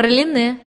праліны